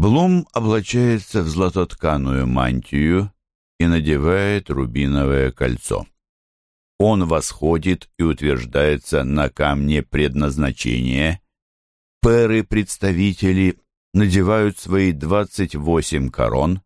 Блум облачается в златотканую мантию и надевает рубиновое кольцо. Он восходит и утверждается на камне предназначения. Пэры-представители надевают свои двадцать восемь корон,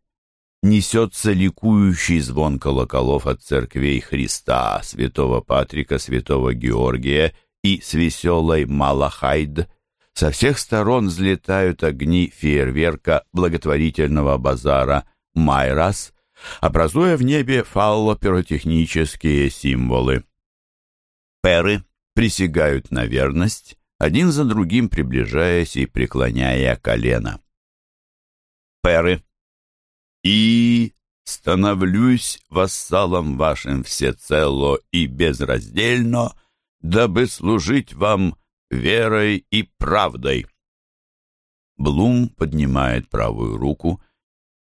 несется ликующий звон колоколов от церквей Христа, святого Патрика, святого Георгия и с веселой Малахайд. Со всех сторон взлетают огни фейерверка благотворительного базара Майрас, образуя в небе фалло-пиротехнические символы. Перы присягают на верность, один за другим приближаясь и преклоняя колено. Перы. И становлюсь вассалом вашим всецело и безраздельно, дабы служить вам верой и правдой. Блум поднимает правую руку,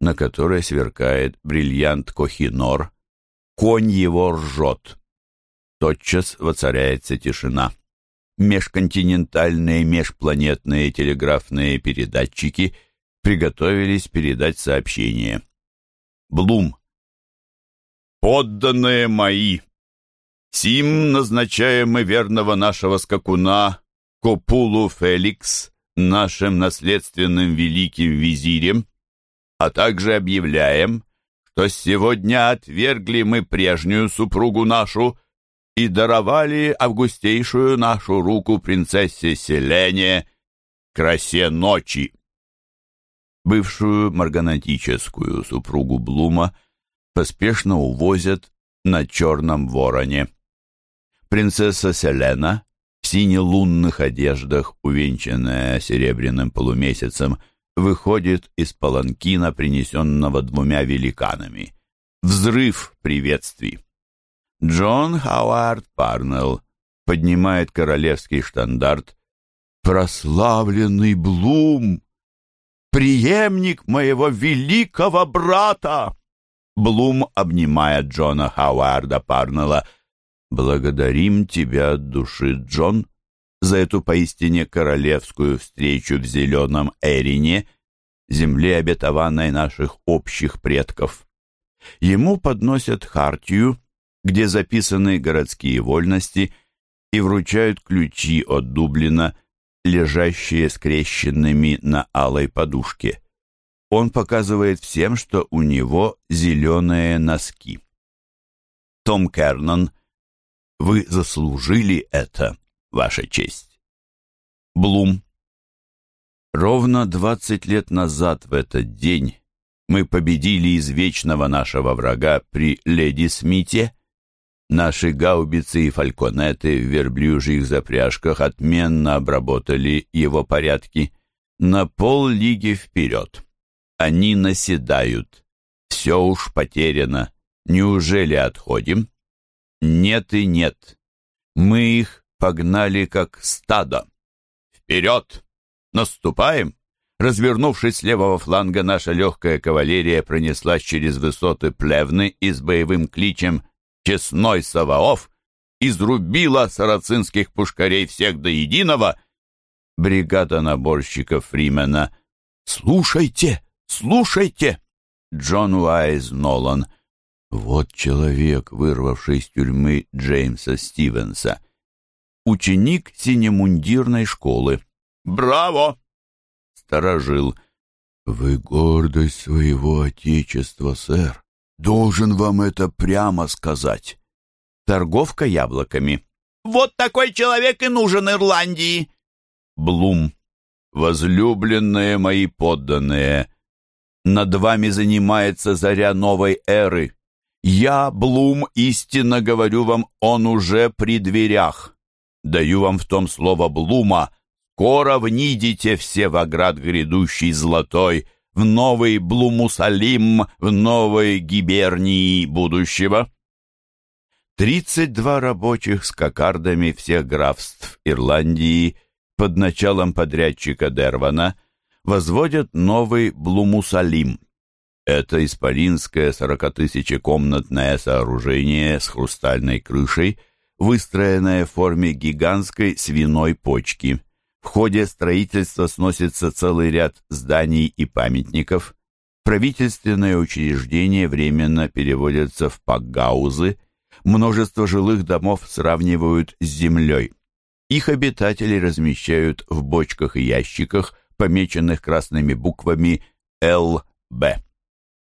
на которой сверкает бриллиант Кохинор. Конь его ржет. Тотчас воцаряется тишина межконтинентальные межпланетные телеграфные передатчики приготовились передать сообщение. Блум. «Подданные мои! Сим назначаем мы верного нашего скакуна Копулу Феликс нашим наследственным великим визирем, а также объявляем, что сегодня отвергли мы прежнюю супругу нашу, и даровали августейшую нашу руку принцессе Селене красе ночи. Бывшую марганатическую супругу Блума поспешно увозят на черном вороне. Принцесса Селена сине-лунных одеждах, увенчанная серебряным полумесяцем, выходит из паланкина, принесенного двумя великанами. Взрыв приветствий. Джон Хауард Парнелл поднимает королевский штандарт. «Прославленный Блум! Приемник моего великого брата!» Блум обнимает Джона Хауарда Парнелла. «Благодарим тебя от души, Джон, за эту поистине королевскую встречу в зеленом Эрине, земле обетованной наших общих предков». Ему подносят хартию, где записаны городские вольности и вручают ключи от Дублина, лежащие скрещенными на алой подушке. Он показывает всем, что у него зеленые носки. Том Кернан, вы заслужили это, ваша честь. Блум. Ровно двадцать лет назад в этот день мы победили извечного нашего врага при Леди Смите, Наши гаубицы и фальконеты в верблюжьих запряжках отменно обработали его порядки. На пол лиги вперед. Они наседают. Все уж потеряно. Неужели отходим? Нет и нет. Мы их погнали как стадо. Вперед! Наступаем! Развернувшись с левого фланга, наша легкая кавалерия пронеслась через высоты Плевны и с боевым кличем честной Саваоф изрубила сарацинских пушкарей всех до единого, бригада наборщиков Фримена «Слушайте! Слушайте!» Джон Уайз Нолан Вот человек, вырвавший из тюрьмы Джеймса Стивенса. Ученик синемундирной школы. «Браво!» Сторожил. «Вы гордость своего отечества, сэр. Должен вам это прямо сказать. Торговка яблоками. Вот такой человек и нужен Ирландии. Блум. Возлюбленные мои подданные, над вами занимается заря новой эры. Я, Блум, истинно говорю вам, он уже при дверях. Даю вам в том слово Блума. Скоро внидите все в оград грядущий золотой, в новый Блумусалим, в новой гибернии будущего. Тридцать два рабочих с кокардами всех графств Ирландии под началом подрядчика Дервана возводят новый Блумусалим. Это исполинское сорокатысячекомнатное сооружение с хрустальной крышей, выстроенное в форме гигантской свиной почки – В ходе строительства сносится целый ряд зданий и памятников. Правительственные учреждения временно переводятся в пакгаузы. Множество жилых домов сравнивают с землей. Их обитатели размещают в бочках и ящиках, помеченных красными буквами «ЛБ».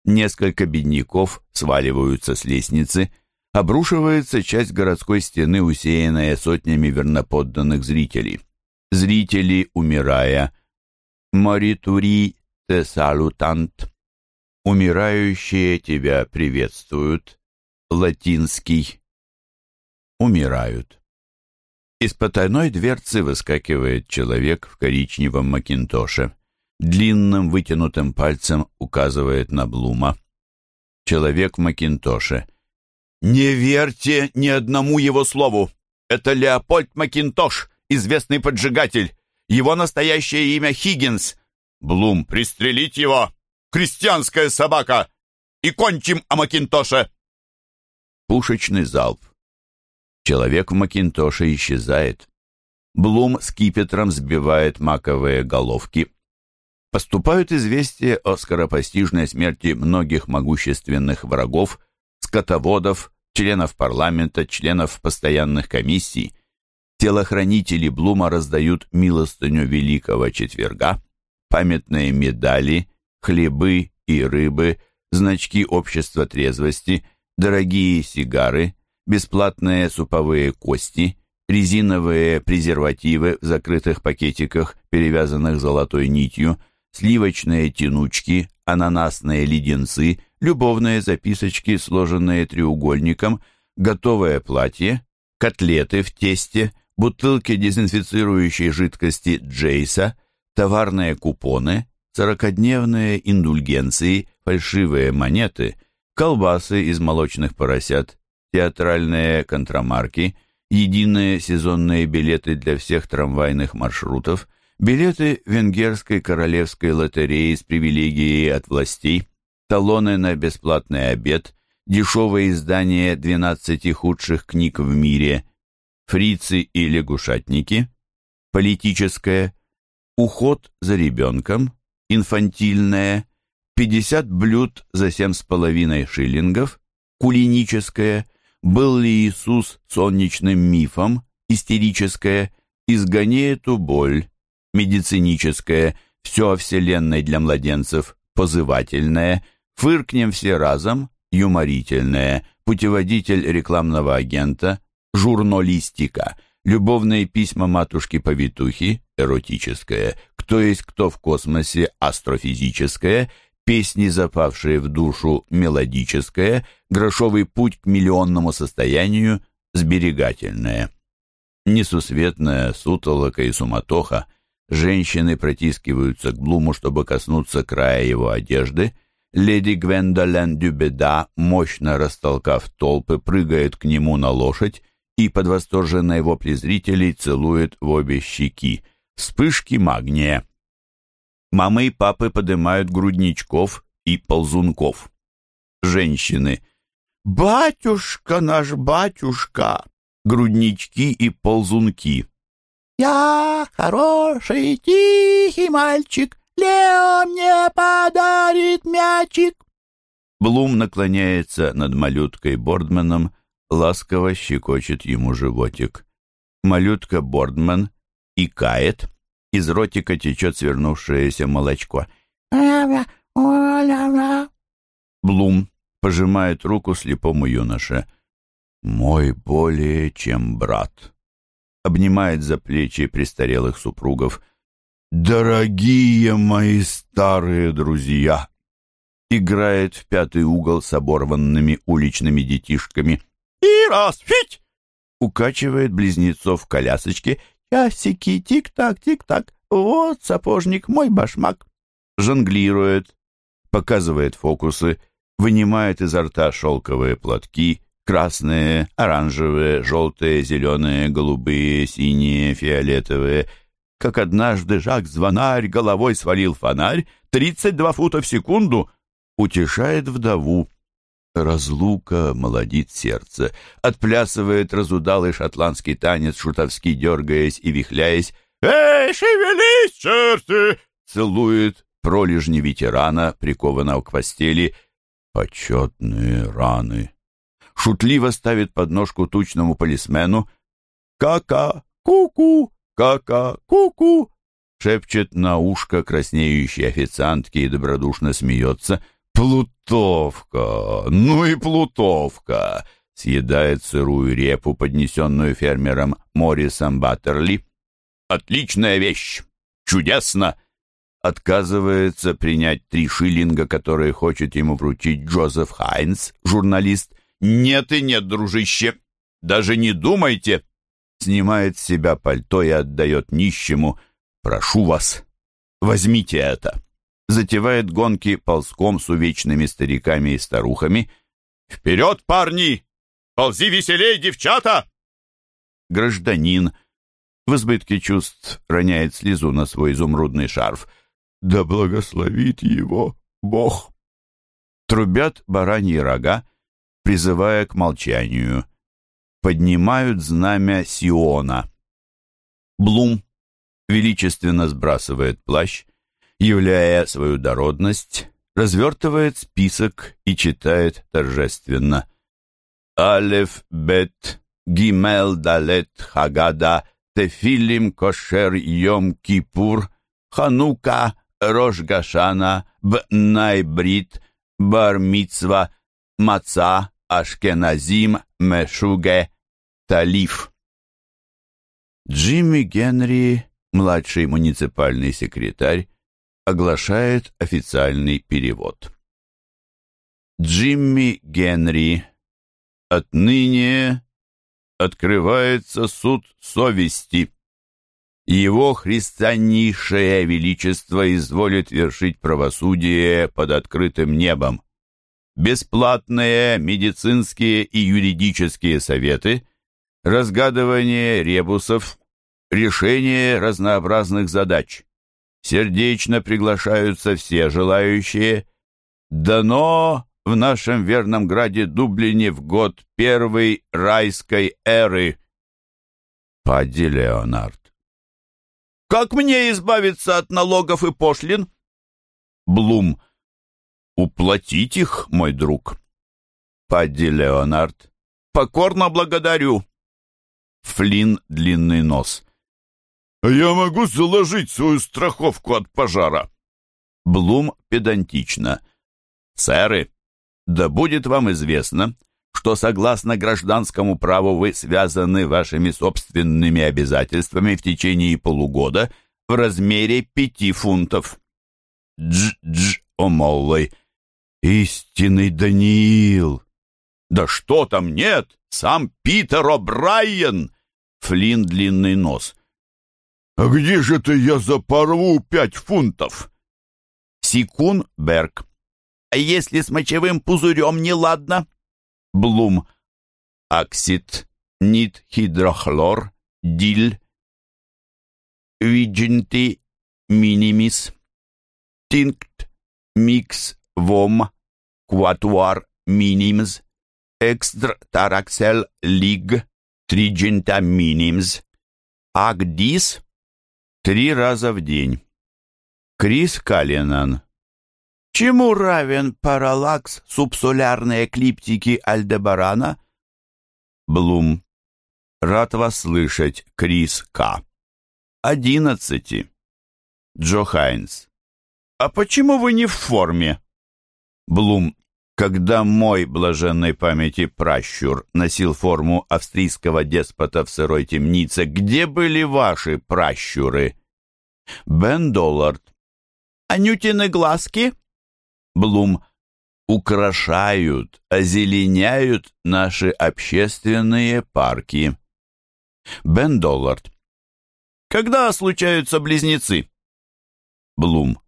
Несколько бедняков сваливаются с лестницы, обрушивается часть городской стены, усеянная сотнями верноподданных зрителей. Зрители, умирая, «Моритури те салютант», «Умирающие тебя приветствуют», латинский, умирают. Из потайной дверцы выскакивает человек в коричневом макинтоше. Длинным вытянутым пальцем указывает на Блума. Человек в макинтоше. «Не верьте ни одному его слову! Это Леопольд Макинтош, известный поджигатель. Его настоящее имя Хиггинс. Блум, пристрелить его! Крестьянская собака! И кончим о Макинтоше!» Пушечный залп. Человек в Макинтоше исчезает. Блум скипетром сбивает маковые головки. Поступают известия о скоропостижной смерти многих могущественных врагов, скотоводов, членов парламента, членов постоянных комиссий. Телохранители Блума раздают милостыню Великого Четверга, памятные медали, хлебы и рыбы, значки общества трезвости, дорогие сигары – бесплатные суповые кости, резиновые презервативы в закрытых пакетиках, перевязанных золотой нитью, сливочные тянучки, ананасные леденцы, любовные записочки, сложенные треугольником, готовое платье, котлеты в тесте, бутылки дезинфицирующей жидкости Джейса, товарные купоны, сорокодневные индульгенции, фальшивые монеты, колбасы из молочных поросят, театральные контрамарки, единые сезонные билеты для всех трамвайных маршрутов, билеты венгерской королевской лотереи с привилегией от властей, талоны на бесплатный обед, дешевое издание 12 худших книг в мире, фрицы и лягушатники, политическое, уход за ребенком, инфантильное, 50 блюд за 7,5 шиллингов, кулиническое, был ли Иисус солнечным мифом, истерическое, изгони эту боль, медициническое, все о Вселенной для младенцев, позывательное, фыркнем все разом, юморительное, путеводитель рекламного агента, журналистика, любовные письма матушки-повитухи, эротическое, кто есть кто в космосе, астрофизическое, песни, запавшие в душу, мелодическое, грошовый путь к миллионному состоянию, сберегательное. Несусветная сутолока и суматоха, женщины протискиваются к Блуму, чтобы коснуться края его одежды, леди Гвендолен Дюбеда, мощно растолкав толпы, прыгает к нему на лошадь и под восторженные вопли зрителей целует в обе щеки. Вспышки магния. Мамы и папы поднимают грудничков и ползунков. Женщины. «Батюшка наш, батюшка!» Груднички и ползунки. «Я хороший, тихий мальчик, Лео мне подарит мячик!» Блум наклоняется над малюткой Бордманом, ласково щекочет ему животик. Малютка Бордман икает, из ротика течет свернувшееся молочко. Блум пожимает руку слепому юноше. «Мой более чем брат». Обнимает за плечи престарелых супругов. «Дорогие мои старые друзья!» Играет в пятый угол с оборванными уличными детишками. «И раз, фить!» Укачивает близнецов в колясочке Часики, тик-так, тик-так. Вот, сапожник, мой башмак. Жонглирует, показывает фокусы, вынимает изо рта шелковые платки, красные, оранжевые, желтые, зеленые, голубые, синие, фиолетовые. Как однажды Жак-звонарь головой свалил фонарь, тридцать два фута в секунду, утешает вдову. Разлука молодит сердце, отплясывает разудалый шотландский танец, шутовски дергаясь и вихляясь, «Эй, шевелись, черты!» Целует пролежни ветерана, прикованного к постели. Почетные раны. Шутливо ставит подножку тучному полисмену. «Ка-ка, ку-ку, ка-ка, ку-ку!» Шепчет на ушко краснеющей официантки и добродушно смеется. «Плутовка! Ну и плутовка!» Съедает сырую репу, поднесенную фермером Моррисом Баттерли. «Отличная вещь! Чудесно!» Отказывается принять три шиллинга, которые хочет ему вручить Джозеф Хайнс, журналист. «Нет и нет, дружище! Даже не думайте!» Снимает с себя пальто и отдает нищему. «Прошу вас, возьмите это!» Затевает гонки ползком с увечными стариками и старухами. «Вперед, парни! Ползи веселей, девчата!» Гражданин в избытке чувств роняет слезу на свой изумрудный шарф. «Да благословит его Бог!» Трубят бараньи рога, призывая к молчанию. Поднимают знамя Сиона. Блум величественно сбрасывает плащ, являя свою дородность, развертывает список и читает торжественно. Алеф, Бет, Гимел, Далет, Хагада, Тефилим, Кошер, Йом, Кипур, Ханука, Рош Гашана, Бнайбрит, Бар-Мицва, Маца, Ашкеназим, Мешуге, Талиф. Джимми Генри, младший муниципальный секретарь, оглашает официальный перевод. Джимми Генри. Отныне открывается суд совести. Его христианнейшее величество изволит вершить правосудие под открытым небом. Бесплатные медицинские и юридические советы, разгадывание ребусов, решение разнообразных задач. Сердечно приглашаются все желающие. Дано в нашем верном граде Дублине в год первой райской эры. Падди Леонард. Как мне избавиться от налогов и пошлин? Блум. Уплатить их, мой друг. Падди Леонард. Покорно благодарю. Флин длинный нос. «Я могу заложить свою страховку от пожара». Блум педантично. «Сэры, да будет вам известно, что согласно гражданскому праву вы связаны вашими собственными обязательствами в течение полугода в размере пяти фунтов». Дж-дж, омоллой. «Истинный Даниил!» «Да что там нет! Сам Питер О'Брайен!» Флин длинный нос. «А где же ты я запорву пять фунтов?» Секун Берг. «А если с мочевым пузырем неладно?» Блум. Аксид, нит хидрохлор, диль, виджинти минимис, тинкт, микс, вом, кватуар минимс, экстр тараксел лиг, триджинта минимс, агдис, Три раза в день. Крис Каллинан. Чему равен параллакс субсолярной эклиптики Альдебарана? Блум. Рад вас слышать, Крис К. Одиннадцати. Джо Хайнс. А почему вы не в форме? Блум. Когда мой блаженной памяти пращур носил форму австрийского деспота в сырой темнице, где были ваши пращуры? Бен Доллард. Анютины глазки? Блум. Украшают, озеленяют наши общественные парки. Бен Доллард. Когда случаются близнецы? Блум.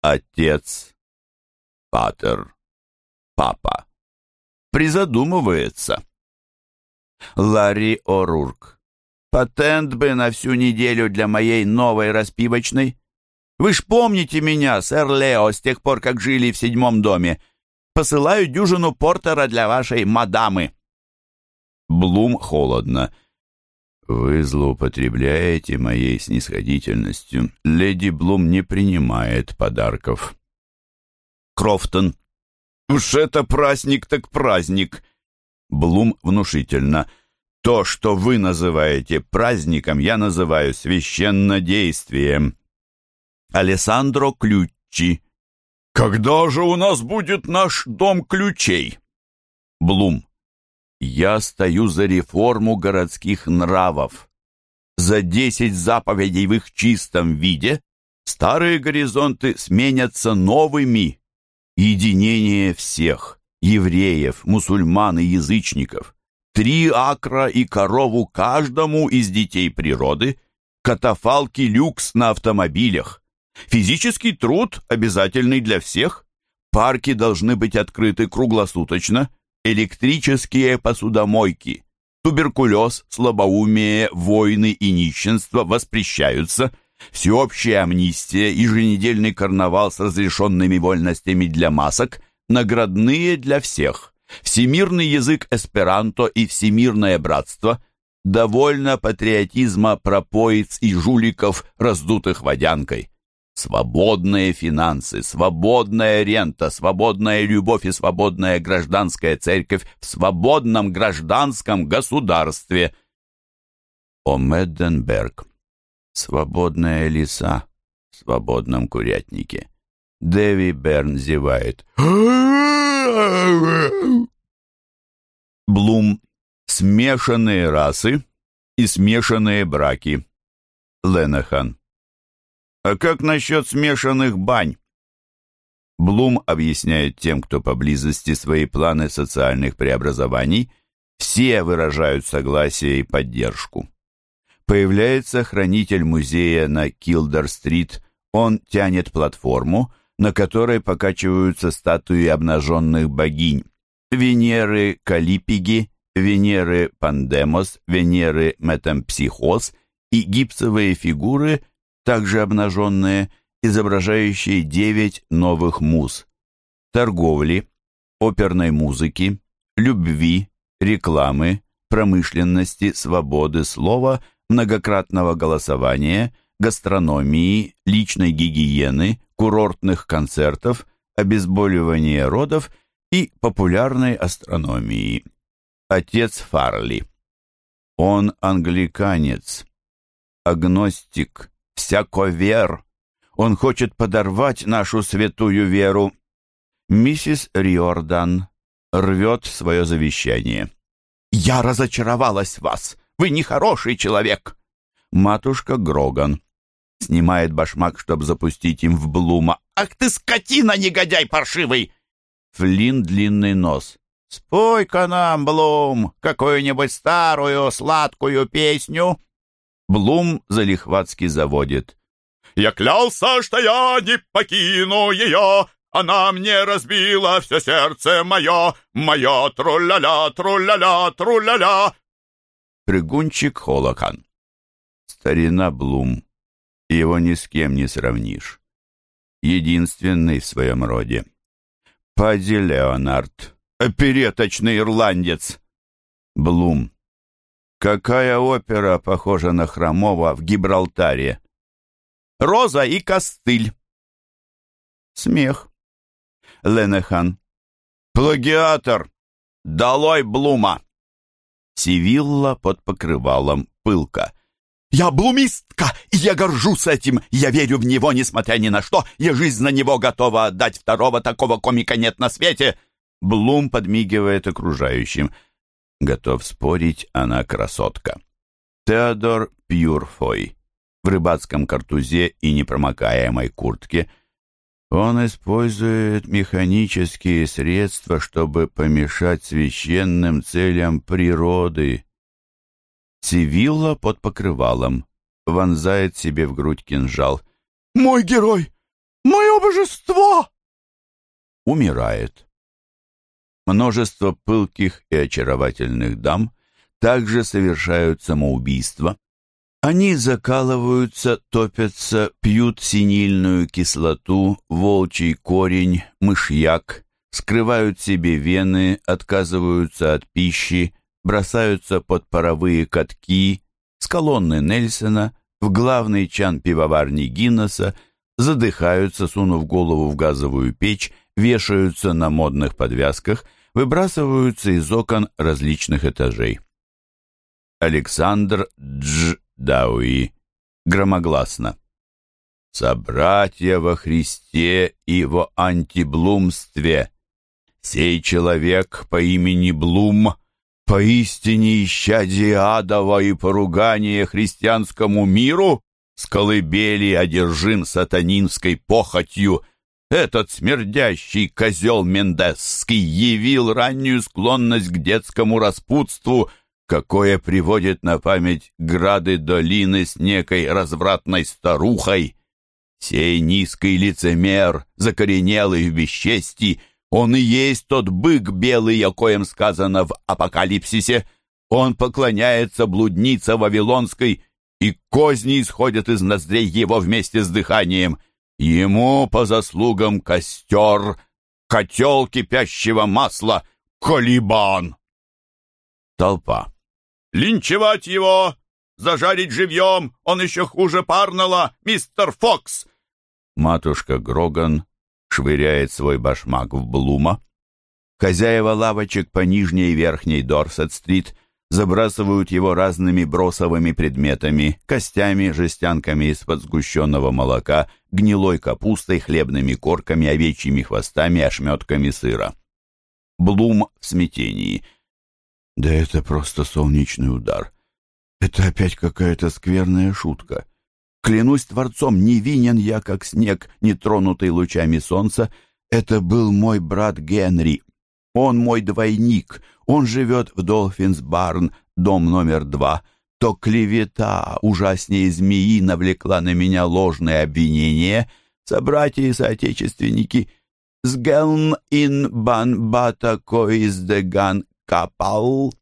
Отец. Патер папа. Призадумывается. Ларри О'Рурк. Патент бы на всю неделю для моей новой распивочной. Вы ж помните меня, сэр Лео, с тех пор, как жили в седьмом доме. Посылаю дюжину портера для вашей мадамы. Блум холодно. Вы злоупотребляете моей снисходительностью. Леди Блум не принимает подарков. Крофтон. Уж это праздник так праздник. Блум внушительно. То, что вы называете праздником, я называю священнодействием. Алессандро Ключи. Когда же у нас будет наш дом ключей? Блум. Я стою за реформу городских нравов. За десять заповедей в их чистом виде старые горизонты сменятся новыми. Единение всех – евреев, мусульман и язычников. Три акра и корову каждому из детей природы, катафалки люкс на автомобилях. Физический труд обязательный для всех. Парки должны быть открыты круглосуточно – электрические посудомойки, туберкулез, слабоумие, войны и нищенство воспрещаются, всеобщая амнистия, еженедельный карнавал с разрешенными вольностями для масок, наградные для всех, всемирный язык эсперанто и всемирное братство, довольно патриотизма пропоиц и жуликов, раздутых водянкой. Свободные финансы, свободная рента, свободная любовь и свободная гражданская церковь в свободном гражданском государстве. О Медденберг. Свободная лиса в свободном курятнике. Дэви Берн зевает. Блум. Смешанные расы и смешанные браки. Ленахан. А как насчет смешанных бань? Блум объясняет тем, кто поблизости свои планы социальных преобразований, все выражают согласие и поддержку. Появляется хранитель музея на Килдер-стрит, он тянет платформу, на которой покачиваются статуи обнаженных богинь. Венеры Калипиги, Венеры Пандемос, Венеры Метампсихоз и гипсовые фигуры также обнаженные, изображающие девять новых муз. Торговли, оперной музыки, любви, рекламы, промышленности, свободы слова, многократного голосования, гастрономии, личной гигиены, курортных концертов, обезболивания родов и популярной астрономии. Отец Фарли. Он англиканец, агностик, всяковер. Он хочет подорвать нашу святую веру. Миссис Риордан рвет свое завещание. «Я разочаровалась в вас! Вы нехороший человек!» Матушка Гроган снимает башмак, чтобы запустить им в Блума. «Ах ты скотина, негодяй паршивый!» Флин длинный нос. «Спой-ка нам, Блум, какую-нибудь старую сладкую песню!» Блум залихватски заводит. «Я клялся, что я не покину ее, она мне разбила все сердце мое, мое тру-ля-ля, тру-ля-ля, тру-ля-ля!» Прыгунчик Холокан. Старина Блум. Его ни с кем не сравнишь. Единственный в своем роде. Падди Леонард. Опереточный ирландец. Блум. Какая опера похожа на Хромова в Гибралтаре? Роза и костыль. Смех. Ленехан. Плагиатор. Долой Блума. Сивилла под покрывалом пылка. «Я блумистка, и я горжусь этим. Я верю в него, несмотря ни на что. Я жизнь на него готова отдать. Второго такого комика нет на свете». Блум подмигивает окружающим. Готов спорить, она красотка. Теодор Пьюрфой в рыбацком картузе и непромокаемой куртке. Он использует механические средства, чтобы помешать священным целям природы. Сивилла под покрывалом вонзает себе в грудь кинжал. «Мой герой! Мое божество!» Умирает. Множество пылких и очаровательных дам также совершают самоубийство. Они закалываются, топятся, пьют синильную кислоту, волчий корень, мышьяк, скрывают себе вены, отказываются от пищи, бросаются под паровые катки, с колонны Нельсона в главный чан пивоварни Гиннесса, задыхаются, сунув голову в газовую печь, вешаются на модных подвязках, выбрасываются из окон различных этажей. Александр Дж. Дауи громогласно. «Собратья во Христе и во антиблумстве! Сей человек по имени Блум поистине исчадие адова и поругание христианскому миру, с колыбели одержим сатанинской похотью, этот смердящий козел Мендесский явил раннюю склонность к детскому распутству, какое приводит на память грады долины с некой развратной старухой. Сей низкий лицемер, закоренелый в бесчестии, он и есть тот бык белый, о коем сказано в Апокалипсисе. Он поклоняется блуднице Вавилонской, и козни исходят из ноздрей его вместе с дыханием. Ему по заслугам костер, котел кипящего масла, колибан. Толпа. «Линчевать его! Зажарить живьем! Он еще хуже Парнелла, мистер Фокс!» Матушка Гроган швыряет свой башмак в Блума. Хозяева лавочек по нижней и верхней Дорсет-стрит забрасывают его разными бросовыми предметами, костями, жестянками из-под сгущенного молока, гнилой капустой, хлебными корками, овечьими хвостами, ошметками сыра. Блум в смятении. Да это просто солнечный удар. Это опять какая-то скверная шутка. Клянусь Творцом, невинен я, как снег, не тронутый лучами солнца. Это был мой брат Генри. Он мой двойник. Он живет в Долфинс-Барн, дом номер два. То клевета, ужаснее змеи, навлекла на меня ложное обвинение. Собратья и соотечественники «Сгелн ин бан бата коиздеган капал»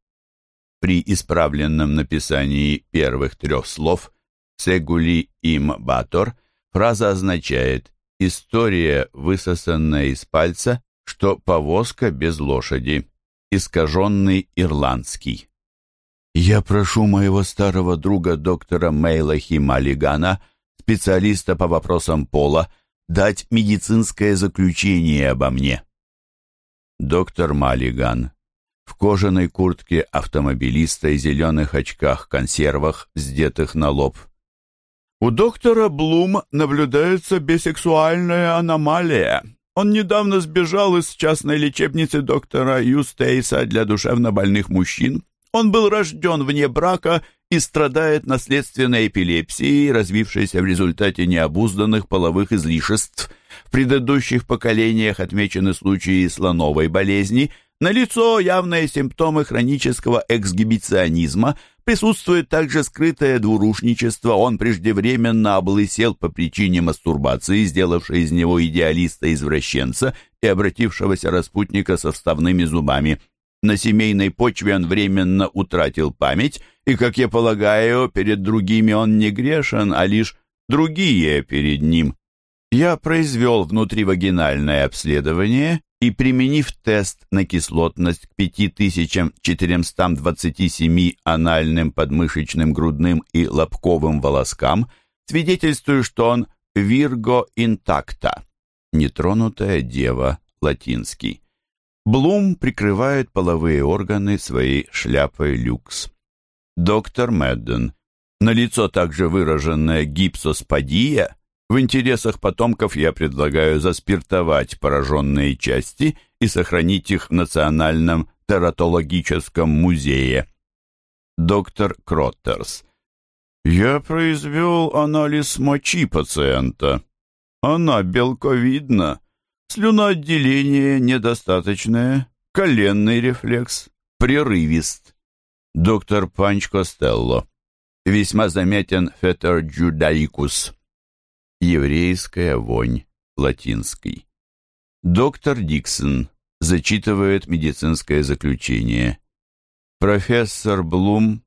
при исправленном написании первых трех слов «Сегули им батор» фраза означает «история, высосанная из пальца, что повозка без лошади, искаженный ирландский». Я прошу моего старого друга доктора Мейлахи Малигана, специалиста по вопросам пола, дать медицинское заключение обо мне. Доктор Малиган в кожаной куртке автомобилиста и зеленых очках-консервах, сдетых на лоб. У доктора Блум наблюдается бисексуальная аномалия. Он недавно сбежал из частной лечебницы доктора Юстейса для душевнобольных мужчин. Он был рожден вне брака и страдает наследственной эпилепсией, развившейся в результате необузданных половых излишеств. В предыдущих поколениях отмечены случаи слоновой болезни – Налицо явные симптомы хронического эксгибиционизма, присутствует также скрытое двурушничество, он преждевременно облысел по причине мастурбации, сделавшей из него идеалиста-извращенца и обратившегося распутника со вставными зубами. На семейной почве он временно утратил память, и, как я полагаю, перед другими он не грешен, а лишь другие перед ним. Я произвел внутривагинальное обследование и, применив тест на кислотность к 5427 анальным, подмышечным, грудным и лобковым волоскам, свидетельствую, что он «Вирго интакта» — нетронутая дева, латинский. Блум прикрывает половые органы своей шляпой люкс. Доктор Мэдден. Налицо также выраженная гипоспадия в интересах потомков я предлагаю заспиртовать пораженные части и сохранить их в Национальном тератологическом музее. Доктор Кроттерс. Я произвел анализ мочи пациента. Она белковидна. Слюноотделение недостаточное. Коленный рефлекс. Прерывист. Доктор Панч Костелло. Весьма заметен фетер джудаикус еврейская вонь, латинский. Доктор Диксон зачитывает медицинское заключение. Профессор Блум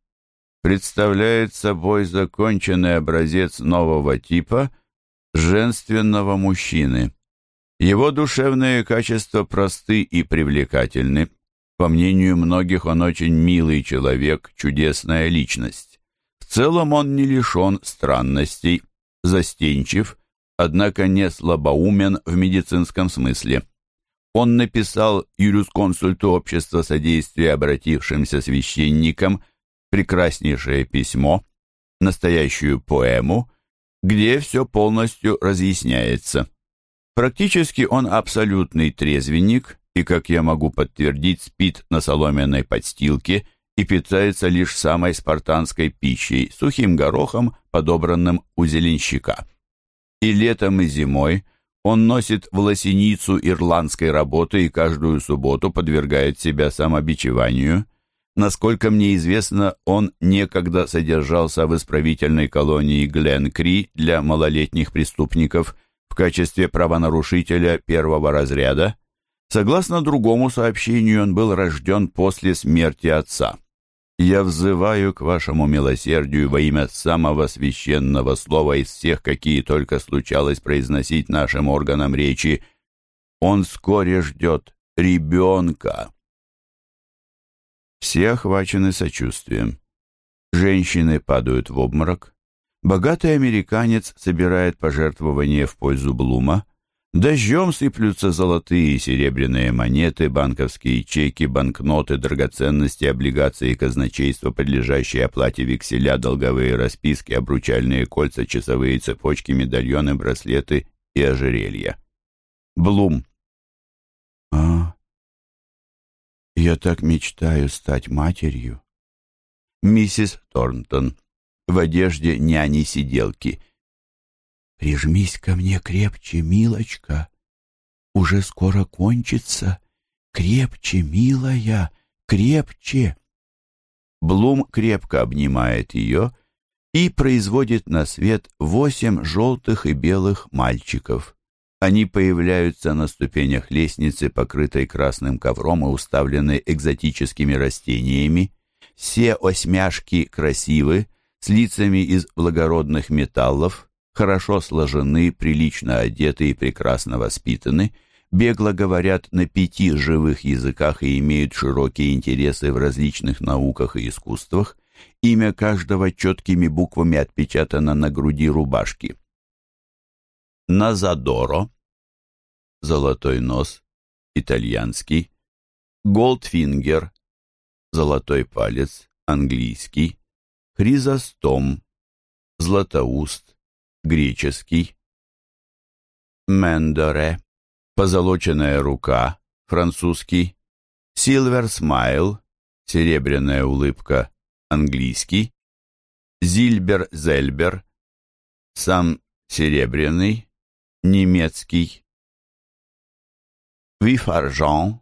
представляет собой законченный образец нового типа женственного мужчины. Его душевные качества просты и привлекательны. По мнению многих, он очень милый человек, чудесная личность целом он не лишен странностей, застенчив, однако не слабоумен в медицинском смысле. Он написал юрисконсульту общества содействия обратившимся священникам прекраснейшее письмо, настоящую поэму, где все полностью разъясняется. Практически он абсолютный трезвенник и, как я могу подтвердить, спит на соломенной подстилке и питается лишь самой спартанской пищей, сухим горохом, подобранным у зеленщика. И летом, и зимой он носит в лосиницу ирландской работы и каждую субботу подвергает себя самобичеванию. Насколько мне известно, он некогда содержался в исправительной колонии Глен-Кри для малолетних преступников в качестве правонарушителя первого разряда. Согласно другому сообщению, он был рожден после смерти отца. Я взываю к вашему милосердию во имя самого священного слова из всех, какие только случалось произносить нашим органам речи. Он вскоре ждет ребенка. Все охвачены сочувствием. Женщины падают в обморок. Богатый американец собирает пожертвования в пользу Блума. Дождем сыплются золотые и серебряные монеты, банковские чеки, банкноты, драгоценности, облигации казначейства, подлежащие оплате векселя, долговые расписки, обручальные кольца, часовые цепочки, медальоны, браслеты и ожерелья. Блум. А, я так мечтаю стать матерью. Миссис Торнтон в одежде няни-сиделки – Прижмись ко мне крепче, милочка. Уже скоро кончится. Крепче, милая, крепче. Блум крепко обнимает ее и производит на свет восемь желтых и белых мальчиков. Они появляются на ступенях лестницы, покрытой красным ковром и уставленной экзотическими растениями. Все осьмяшки красивы, с лицами из благородных металлов, хорошо сложены, прилично одеты и прекрасно воспитаны, бегло говорят на пяти живых языках и имеют широкие интересы в различных науках и искусствах, имя каждого четкими буквами отпечатано на груди рубашки. Назодоро, золотой нос, итальянский, Голдфингер, золотой палец, английский, Хризостом, Златоуст, греческий. Мендоре, позолоченная рука, французский. Silver Smile, серебряная улыбка, английский. Зильбер Зельбер, сам серебряный, немецкий. Вифаржан,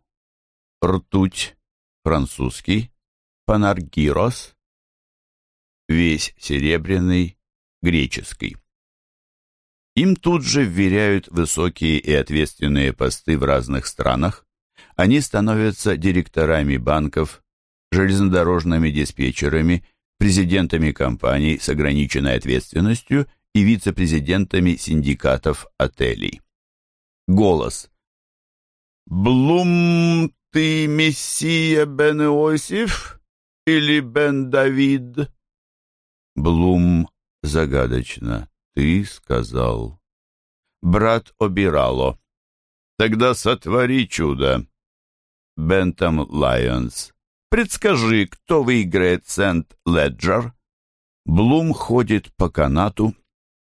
ртуть, французский. Панаргирос, весь серебряный, греческий. Им тут же вверяют высокие и ответственные посты в разных странах. Они становятся директорами банков, железнодорожными диспетчерами, президентами компаний с ограниченной ответственностью и вице-президентами синдикатов отелей. Голос. «Блум, ты мессия Бен Иосиф или Бен Давид?» Блум загадочно. Ты сказал. Брат Обирало. Тогда сотвори чудо. Бентам Лайонс. Предскажи, кто выиграет Сент-Леджер? Блум ходит по канату,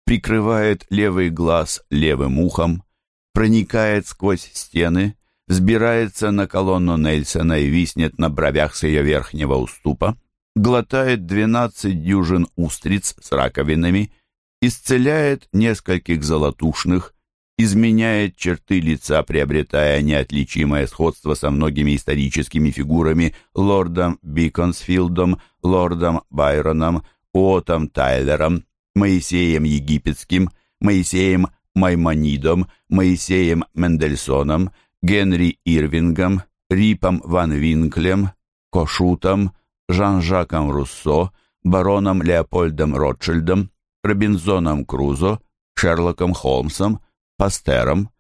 прикрывает левый глаз левым ухом, проникает сквозь стены, взбирается на колонну Нельсона и виснет на бровях с ее верхнего уступа, глотает двенадцать дюжин устриц с раковинами исцеляет нескольких золотушных, изменяет черты лица, приобретая неотличимое сходство со многими историческими фигурами лордом Биконсфилдом, лордом Байроном, Уотом Тайлером, Моисеем Египетским, Моисеем Маймонидом, Моисеем Мендельсоном, Генри Ирвингом, Рипом Ван Винклем, Кошутом, Жан-Жаком Руссо, бароном Леопольдом Ротшильдом, Робинзоном Крузо, Шерлоком Холмсом, Пастером,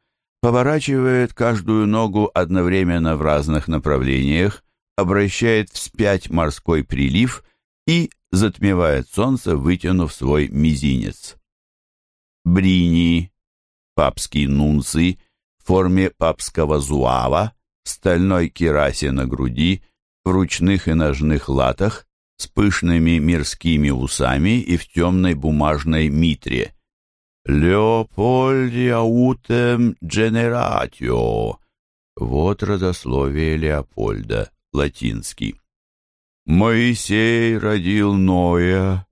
поворачивает каждую ногу одновременно в разных направлениях, обращает вспять морской прилив и затмевает солнце, вытянув свой мизинец. Брини, папский нунций, в форме папского зуава, стальной керасе на груди, в ручных и ножных латах, с пышными мирскими усами и в темной бумажной митре. «Леопольдия утем дженератио» Вот родословие Леопольда, латинский. Моисей родил Ноя,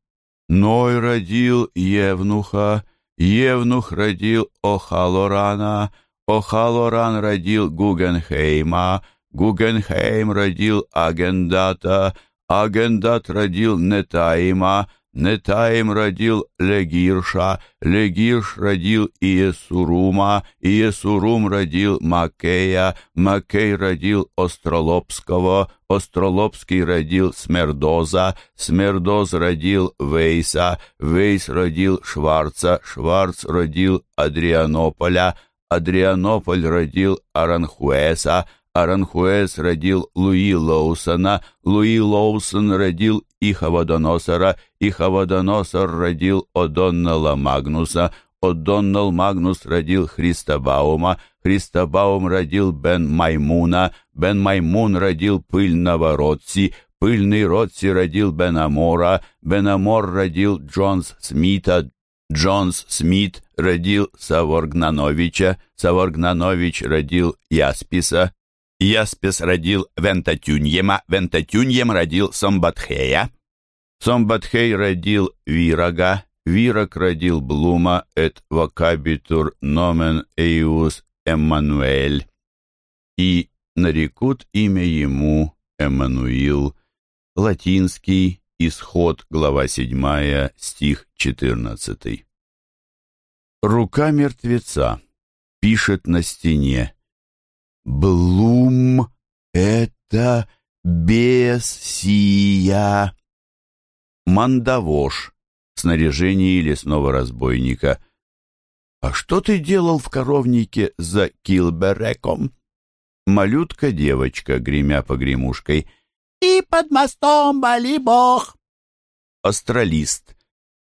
Ной родил Евнуха, Евнух родил Охалорана, Охалоран родил Гугенхейма, Гугенхейм родил Агендата, Агендат родил Нетаима, Нетаим родил Легирша, Легирш родил Иесурума, Иесурум родил Макея, Макей родил Остролобского, Остролобский родил Смердоза, Смердоз родил Вейса, Вейс родил Шварца, Шварц родил Адрианополя, Адрианополь родил Аранхуэса, Аранхуэс родил Луи Лоусона, Луи Лоусон родил Ихаводоносора, Ихаводоносор родил О'Доннелла Магнуса, О'Доннелл Магнус родил Христобаума, Христобаум родил Бен Маймуна, Бен Маймун родил пыльного Ротси, пыльный Ротси родил Бен Амора, Бен Амор родил Джонс Смита, Джонс Смит родил Саворгнановича, Саворгнанович родил Ясписа, Яспис родил Вентатюньема, Вентатюньем родил Сомбатхея, Сомбатхей родил Вирага, Вирак родил Блума, эт вокабитур номен эйус Эммануэль. И нарекут имя ему Эммануил, латинский, исход, глава 7, стих 14. Рука мертвеца пишет на стене. Блум — это бесия. Мандавош в снаряжении лесного разбойника. «А что ты делал в коровнике за Килбереком?» Малютка-девочка, гремя погремушкой. «И под мостом, боли бог!» Астралист.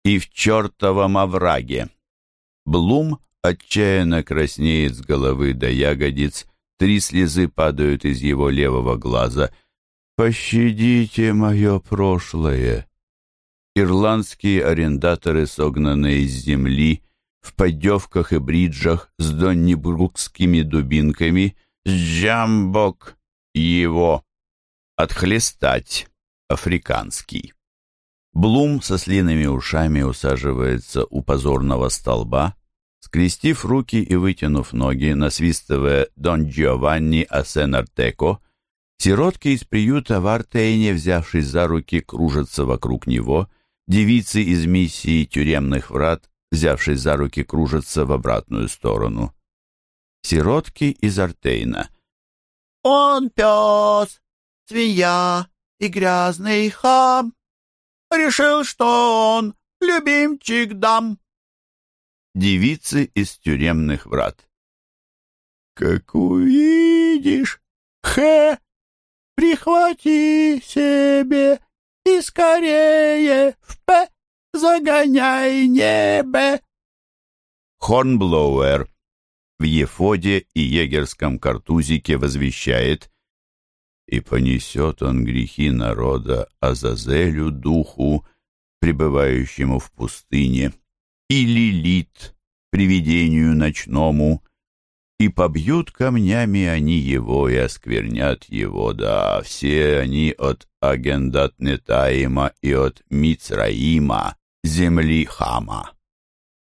«И в чертовом овраге!» Блум отчаянно краснеет с головы до ягодиц, Три слезы падают из его левого глаза. «Пощадите мое прошлое!» Ирландские арендаторы, согнанные из земли, в поддевках и бриджах с доннибрукскими дубинками, джамбок его отхлестать африканский. Блум со слиными ушами усаживается у позорного столба, Скрестив руки и вытянув ноги, насвистывая «Дон Джованни Асен Артеко», сиротки из приюта в Артейне, взявшись за руки, кружатся вокруг него, девицы из миссии тюремных врат, взявшись за руки, кружатся в обратную сторону. Сиротки из Артейна. «Он пес, свинья и грязный хам. Решил, что он любимчик дам» девицы из тюремных врат. «Как увидишь, хэ, прихвати себе и скорее в п загоняй небе!» Хорнблоуэр в Ефоде и егерском картузике возвещает «И понесет он грехи народа Азазелю духу, пребывающему в пустыне» и Лилит, привидению ночному, и побьют камнями они его и осквернят его, да, все они от Агендатнетаима и от Мицраима, земли Хама.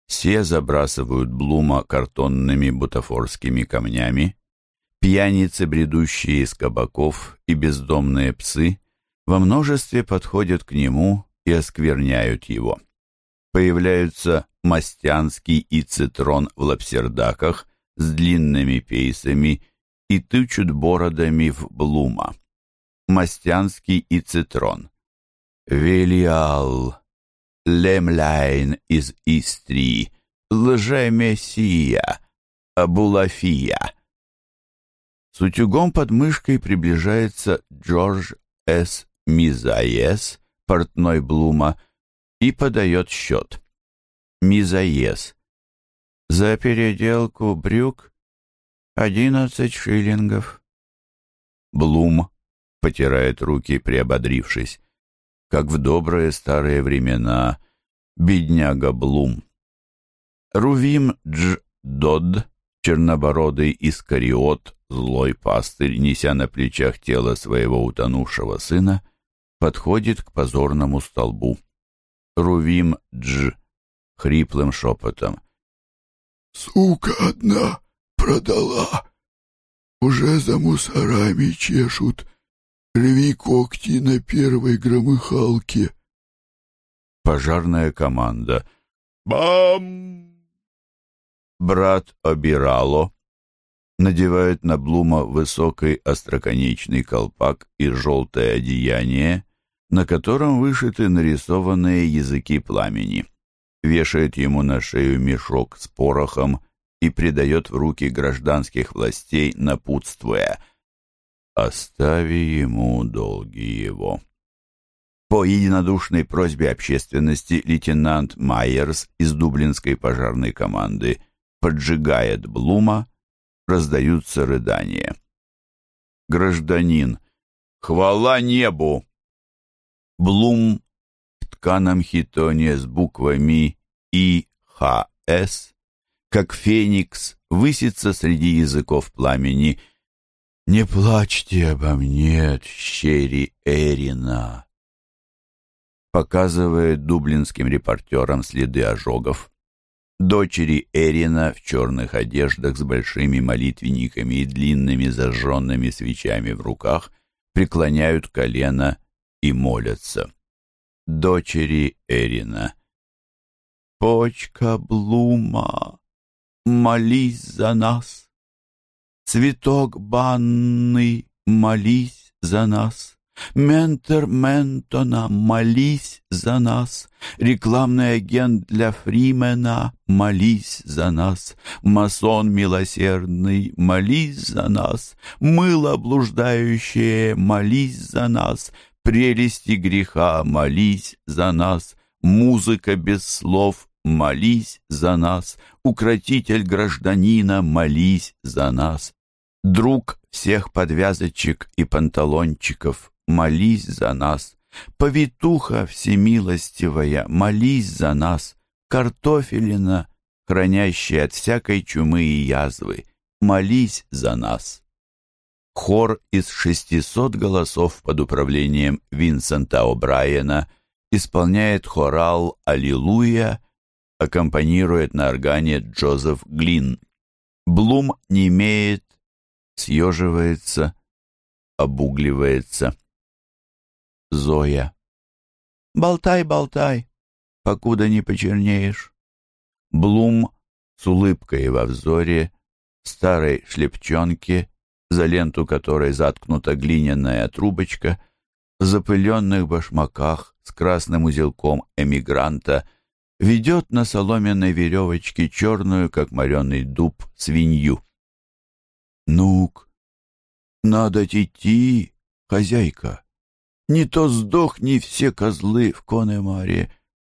Все забрасывают Блума картонными бутафорскими камнями, пьяницы, бредущие из кабаков, и бездомные псы во множестве подходят к нему и оскверняют его появляются Мастянский и Цитрон в лапсердаках с длинными пейсами и тычут бородами в Блума. Мастянский и Цитрон. Велиал, Лемляйн из Истрии, Лже-Мессия, Абулафия. С утюгом под мышкой приближается Джордж С. Мизаес, портной Блума, и подает счет. Мизаес. За переделку брюк одиннадцать шиллингов. Блум потирает руки, приободрившись, как в добрые старые времена, бедняга Блум. Рувим Дж. Дод, чернобородый искариот, злой пастырь, неся на плечах тело своего утонувшего сына, подходит к позорному столбу. Рувим Дж. хриплым шепотом. «Сука одна продала. Уже за мусорами чешут. Рви когти на первой громыхалке». Пожарная команда. «Бам!» Брат Обирало надевает на Блума высокий остроконечный колпак и желтое одеяние, на котором вышиты нарисованные языки пламени. Вешает ему на шею мешок с порохом и придает в руки гражданских властей, напутствуя «Остави ему долги его». По единодушной просьбе общественности лейтенант Майерс из Дублинской пожарной команды поджигает Блума, раздаются рыдания. Гражданин, хвала небу! Блум в тканом хитоне с буквами И, Х, С, как феникс, высится среди языков пламени. «Не плачьте обо мне, щери Эрина!» Показывает дублинским репортерам следы ожогов. Дочери Эрина в черных одеждах с большими молитвенниками и длинными зажженными свечами в руках преклоняют колено и молятся. Дочери Эрина. «Почка Блума, молись за нас! Цветок банный, молись за нас!» Ментор Ментона, молись за нас. Рекламный агент для Фримена, молись за нас. Масон милосердный, молись за нас. Мыло блуждающее, молись за нас. Прелести греха, молись за нас. Музыка без слов, молись за нас. Укротитель гражданина, молись за нас. Друг всех подвязочек и панталончиков, молись за нас. Повитуха всемилостивая, молись за нас. Картофелина, хранящая от всякой чумы и язвы, молись за нас. Хор из шестисот голосов под управлением Винсента О'Брайена исполняет хорал «Аллилуйя», аккомпанирует на органе Джозеф Глин. Блум не имеет, съеживается, обугливается. Зоя. «Болтай, болтай, покуда не почернеешь». Блум с улыбкой во взоре, старой шлепчонке, за ленту которой заткнута глиняная трубочка, в запыленных башмаках с красным узелком эмигранта, ведет на соломенной веревочке черную, как мореный дуб, свинью. «Нук, надо идти, хозяйка!» Не то сдохни все козлы в Конемаре,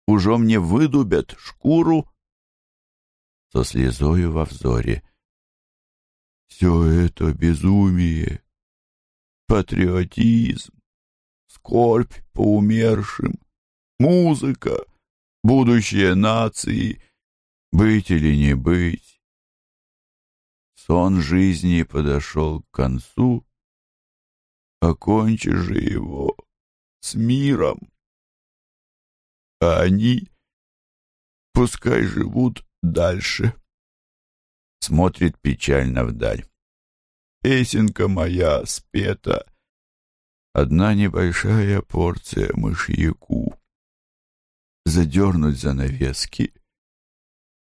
Уже мне выдубят шкуру. Со слезою во взоре. Все это безумие, патриотизм, скорбь по умершим, музыка, будущее нации, быть или не быть. Сон жизни подошел к концу, окончи же его с миром. А они пускай живут дальше. Смотрит печально вдаль. Песенка моя спета. Одна небольшая порция мышьяку. Задернуть занавески.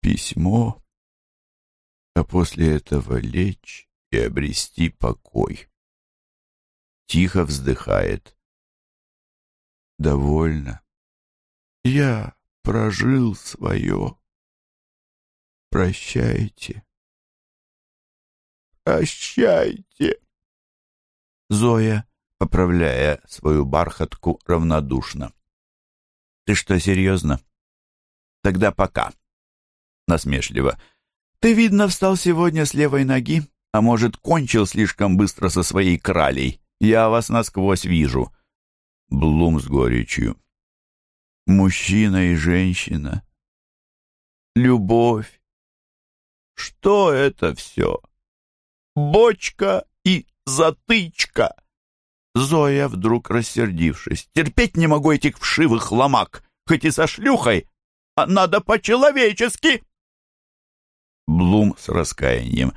Письмо. А после этого лечь и обрести покой тихо вздыхает. Довольно. Я прожил свое. Прощайте. Прощайте. Зоя, поправляя свою бархатку, равнодушно. Ты что, серьезно? Тогда пока. Насмешливо. Ты, видно, встал сегодня с левой ноги, а может, кончил слишком быстро со своей кралей. Я вас насквозь вижу. Блум с горечью. Мужчина и женщина. Любовь. Что это все? Бочка и затычка. Зоя, вдруг рассердившись. Терпеть не могу этих вшивых ломак, хоть и со шлюхой, а надо по-человечески. Блум с раскаянием.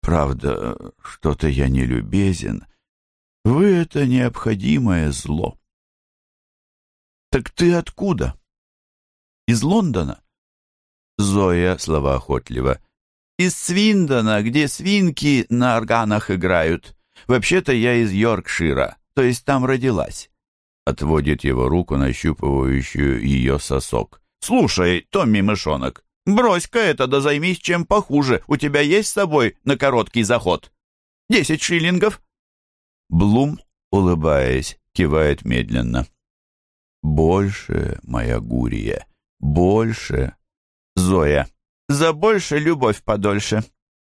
Правда, что-то я не любезен. Вы — это необходимое зло. Так ты откуда? Из Лондона? Зоя словоохотливо. Из Свиндона, где свинки на органах играют. Вообще-то я из Йоркшира, то есть там родилась. Отводит его руку, нащупывающую ее сосок. «Слушай, Томми Мышонок, брось-ка это, да займись чем похуже. У тебя есть с собой на короткий заход? Десять шиллингов?» Блум, улыбаясь, кивает медленно. «Больше, моя Гурия, больше!» Зоя. «За больше любовь подольше!»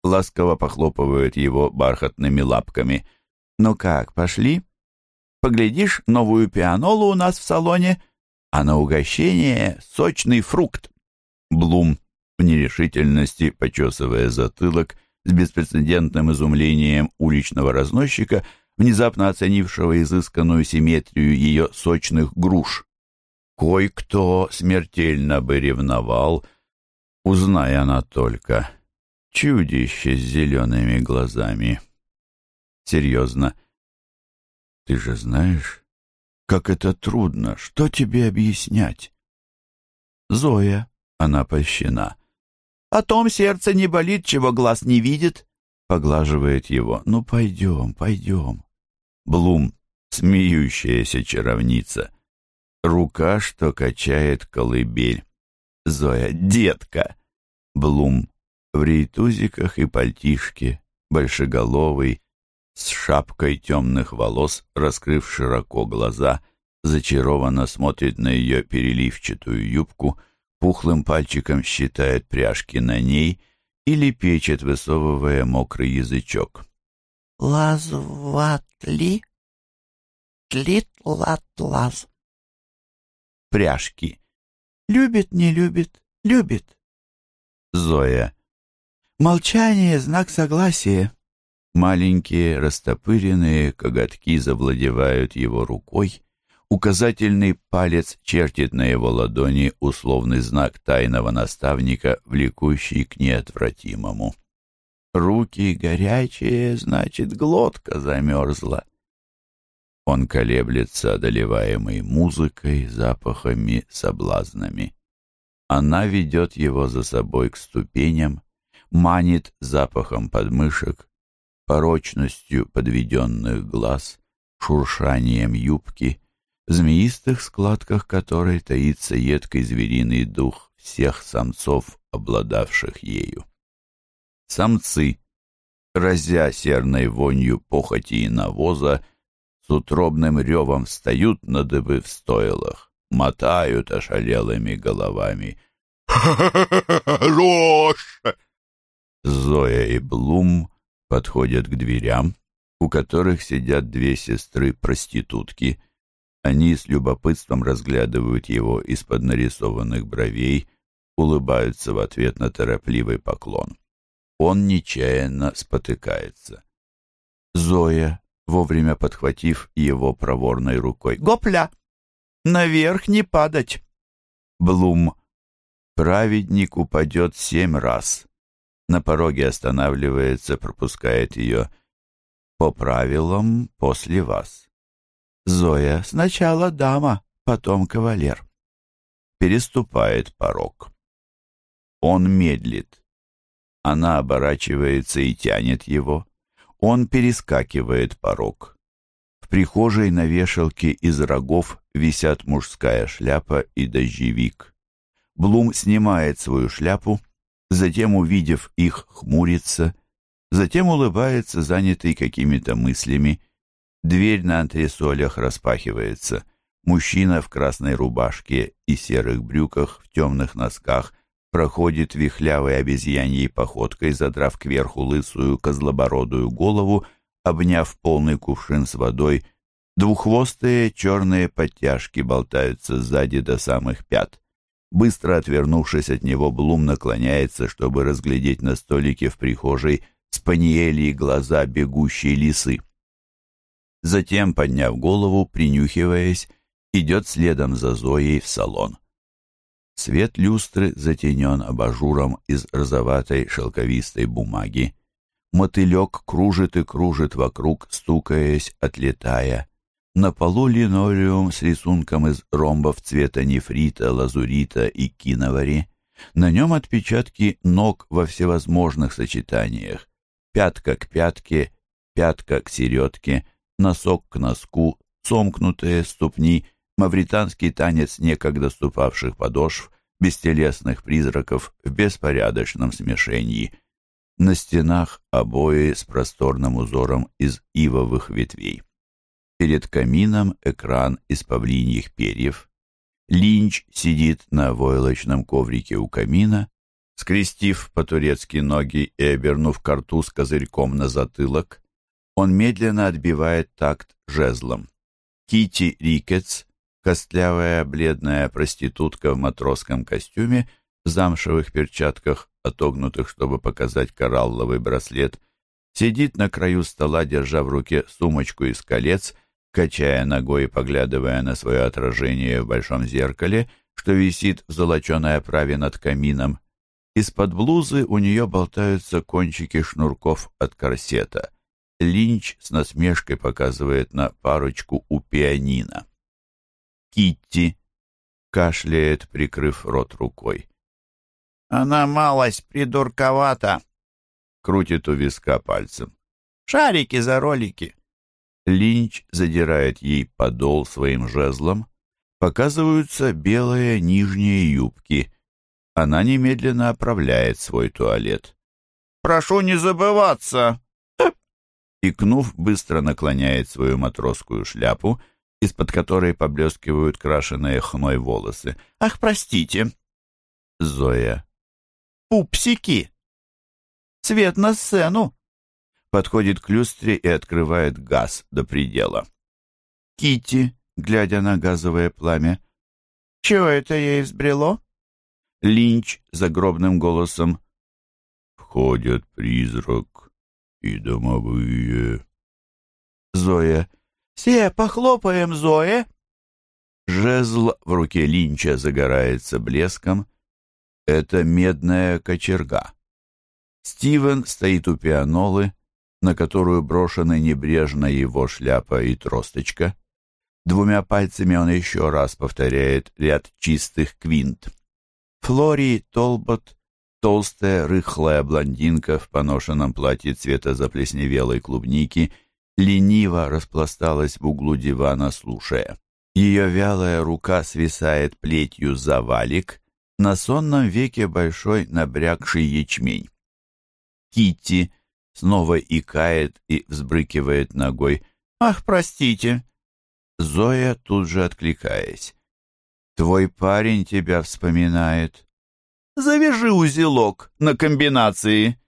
Ласково похлопывает его бархатными лапками. «Ну как, пошли? Поглядишь, новую пианолу у нас в салоне, а на угощение сочный фрукт!» Блум в нерешительности, почесывая затылок, с беспрецедентным изумлением уличного разносчика – внезапно оценившего изысканную симметрию ее сочных груш. Кой-кто смертельно бы ревновал, узная она только. Чудище с зелеными глазами. Серьезно. Ты же знаешь, как это трудно. Что тебе объяснять? Зоя, она польщена. О том сердце не болит, чего глаз не видит. Поглаживает его. Ну, пойдем, пойдем. Блум, смеющаяся чаровница. Рука, что качает колыбель. Зоя, детка. Блум, в рейтузиках и пальтишке, большеголовый, с шапкой темных волос, раскрыв широко глаза, зачарованно смотрит на ее переливчатую юбку, пухлым пальчиком считает пряжки на ней или печет, высовывая мокрый язычок. Лазватли, тлит-лат-лаз. Пряжки. Любит, не любит, любит. Зоя. Молчание — знак согласия. Маленькие растопыренные коготки завладевают его рукой. Указательный палец чертит на его ладони условный знак тайного наставника, влекущий к неотвратимому. Руки горячие, значит, глотка замерзла. Он колеблется, одолеваемый музыкой, запахами, соблазнами. Она ведет его за собой к ступеням, манит запахом подмышек, порочностью подведенных глаз, шуршанием юбки, в змеистых складках которой таится едкий звериный дух всех самцов, обладавших ею. Самцы, разя серной вонью похоти и навоза, с утробным ревом встают на дыбы в стойлах, мотают ошалелыми головами. «Хорош!» Зоя и Блум подходят к дверям, у которых сидят две сестры-проститутки. Они с любопытством разглядывают его из-под нарисованных бровей, улыбаются в ответ на торопливый поклон. Он нечаянно спотыкается. Зоя, вовремя подхватив его проворной рукой. «Гопля! Наверх не падать!» Блум. Праведник упадет семь раз. На пороге останавливается, пропускает ее. По правилам, после вас. Зоя. Сначала дама, потом кавалер. Переступает порог. Он медлит. Она оборачивается и тянет его. Он перескакивает порог. В прихожей на вешалке из рогов висят мужская шляпа и дождевик. Блум снимает свою шляпу, затем, увидев их, хмурится, затем улыбается, занятый какими-то мыслями. Дверь на антресолях распахивается. Мужчина в красной рубашке и серых брюках, в темных носках, проходит вихлявой обезьяньей походкой, задрав кверху лысую козлобородую голову, обняв полный кувшин с водой. Двуххвостые черные подтяжки болтаются сзади до самых пят. Быстро отвернувшись от него, Блум наклоняется, чтобы разглядеть на столике в прихожей спаниели глаза бегущей лисы. Затем, подняв голову, принюхиваясь, идет следом за Зоей в салон. Свет люстры затенен абажуром из розоватой шелковистой бумаги. Мотылек кружит и кружит вокруг, стукаясь, отлетая. На полу линолеум с рисунком из ромбов цвета нефрита, лазурита и киновари. На нем отпечатки ног во всевозможных сочетаниях. Пятка к пятке, пятка к середке, носок к носку, сомкнутые ступни — мавританский танец некогда ступавших подошв, бестелесных призраков в беспорядочном смешении. На стенах обои с просторным узором из ивовых ветвей. Перед камином экран из павлиньих перьев. Линч сидит на войлочном коврике у камина, скрестив по-турецки ноги и обернув карту с козырьком на затылок. Он медленно отбивает такт жезлом. Кити Рикетс Костлявая бледная проститутка в матросском костюме, в замшевых перчатках, отогнутых, чтобы показать коралловый браслет, сидит на краю стола, держа в руке сумочку из колец, качая ногой и поглядывая на свое отражение в большом зеркале, что висит в золоченой оправе над камином. Из-под блузы у нее болтаются кончики шнурков от корсета. Линч с насмешкой показывает на парочку у пианино. Китти, кашляет, прикрыв рот рукой. Она малость придурковата, крутит у виска пальцем. Шарики за ролики. Линч задирает ей подол своим жезлом. Показываются белые нижние юбки. Она немедленно оправляет свой туалет. «Прошу не забываться!» Икнув, быстро наклоняет свою матросскую шляпу из-под которой поблескивают крашеные хной волосы. «Ах, простите!» Зоя. «Пупсики! Свет на сцену!» Подходит к люстре и открывает газ до предела. Кити, глядя на газовое пламя. «Чего это ей взбрело?» Линч загробным голосом. «Входят призрак и домовые». Зоя. «Все похлопаем, Зое!» Жезл в руке Линча загорается блеском. Это медная кочерга. Стивен стоит у пианолы, на которую брошены небрежно его шляпа и тросточка. Двумя пальцами он еще раз повторяет ряд чистых квинт. Флори Толбот, толстая, рыхлая блондинка в поношенном платье цвета заплесневелой клубники — лениво распласталась в углу дивана, слушая. Ее вялая рука свисает плетью за валик, на сонном веке большой набрякший ячмень. Китти снова икает и взбрыкивает ногой. «Ах, простите!» Зоя тут же откликаясь. «Твой парень тебя вспоминает». «Завяжи узелок на комбинации!»